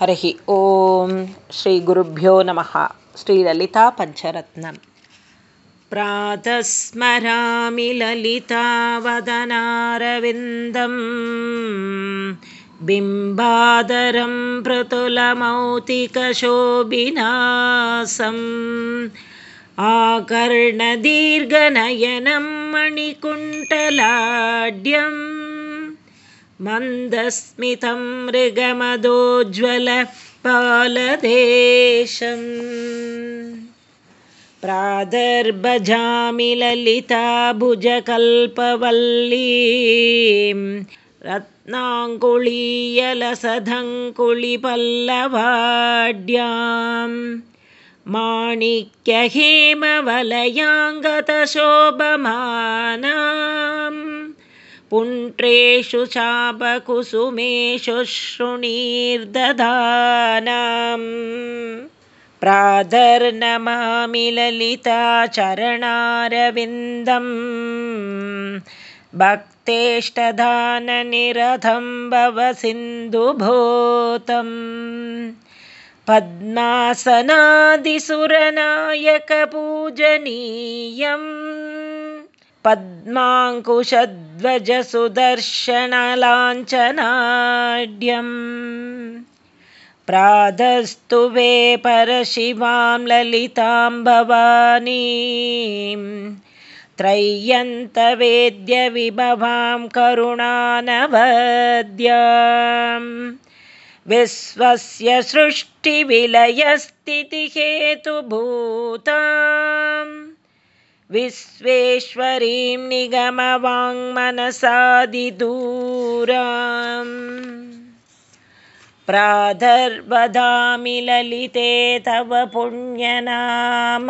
हरिः ॐ श्रीगुरुभ्यो नमः। श्रीललितापञ्चरत्नं प्रातः स्मरामि ललितावदनारविन्दं बिम्बादरं पृतुलमौतिकशोभिनासम् आकर्णदीर्घनयनं मणिकुण्टलाढ्यम् मन्दस्मितं मृगमदोज्ज्वलपालदेशम् प्रादर्भजामि ललिता भुजकल्पवल्लीं रत्नाङ्कुलीयलसधङ्कुलिपल्लवाड्यां माणिक्यहेमवलयाङ्गतशोभमानाम् पुण्ट्रेषु शृणीर्दधानाम् प्रादर्नमामि ललिताचरणारविन्दम् भक्तेष्टदाननिरथं भव सिन्धुभूतम्। पद्मासनादिसुरनायकपूजनीयम् पद्माङ्कुशध्वजसुदर्शनलाञ्चनाढ्यम् प्रातस्तु वे परशिवां ललितां भवानीं त्रय्यन्तवेद्यविभवां करुणानवद्यां विश्वस्य सृष्टिविलयस्थितिहेतुभूताम् विश्वेश्वरीं निगमवाङ्मनसादिदूराम् प्रादर्वदामि ललिते तव पुण्यनाम।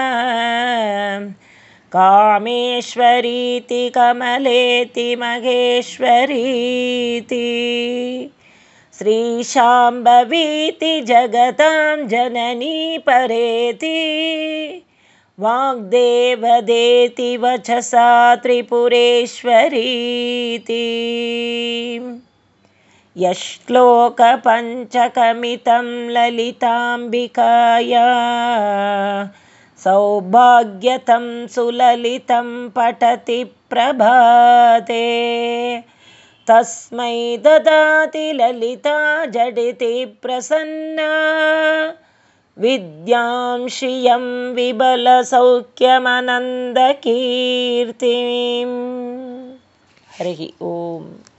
कामेश्वरीति कमलेति महेश्वरीति। श्रीशाम्भवीति जगतां जननी परेति वाग्देवदेति वचसा त्रिपुरेश्वरीति। यश्लोकपञ्चकमितं ललिताम्बिकाया सौभाग्यतं सुललितं पठति प्रभाते। तस्मै ददाति ललिता झटिति प्रसन्ना विद्यां श्रियं विबलसौख्यमनन्दकीर्तिं हरिः ओम्